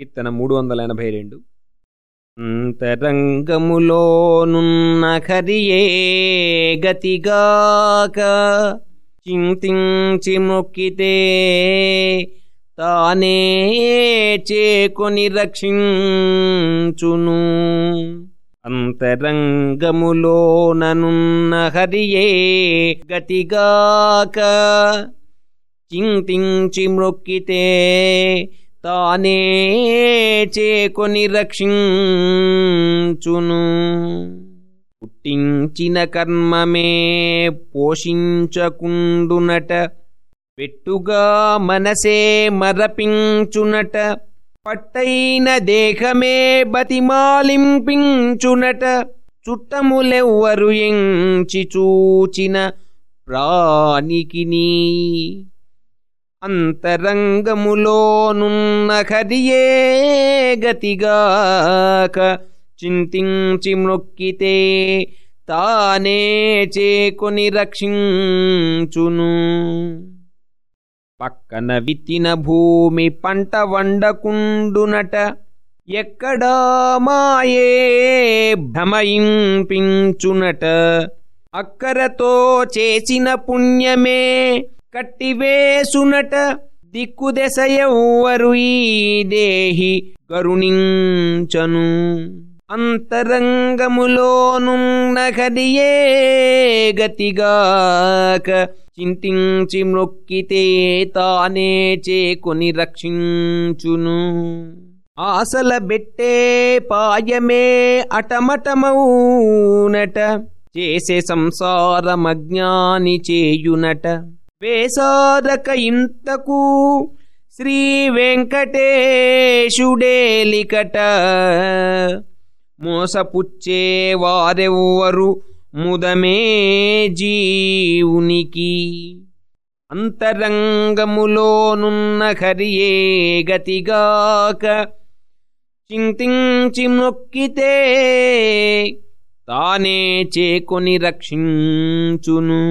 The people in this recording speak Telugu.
కీర్తన మూడు వందల ఎనభై రెండు. అంతరంగములోనున్న హరియే గతిగాక చింతించి మొక్కితే తానే చేకొని రక్షించును. అంతరంగములోననున్న హరియే గతిగాక చింతించి మొక్కితే తానే చేకొని రక్షించును. పుట్టించిన కర్మమే పోషించకుండునట పెట్టుగా మనసే మరపించునట పట్టైన దేహమే బతిమాలింపించునట చుట్టములెవ్వరు ఎంచి చూచిన ప్రాణికిని. అంతరంగములోనున్న హరియే గతిగాక చింతించి మ్రొక్కితే తానే చేకొని రక్షించును. పక్కన విత్తిన భూమి పంట వండకుండునట ఎక్కడా మాయే భ్రమయింపించునట. అక్కరతో చేసిన పుణ్యమే కట్టివేసునట దిక్కుదెస ఎవ్వరు ఈ దేహి కరుణించను అంతరంగములోనున్నగదియే గతిగాక చింతించి మ్రొక్కితే తానే చేకొని రక్షించును. ఆశల బెట్టే పాయమే అటమటమౌనట చేసే సంసారమజ్ఞాని చేయునట. వేసారక ఇంతకు శ్రీ వెంకటేశుడేలికట. మోసపుచ్చే వారెవ్వరు ముదమే జీవునికి. అంతరంగములోనున్న హరియే గతిగాక చింతించి నొక్కితే తానే చేకొని రక్షించును.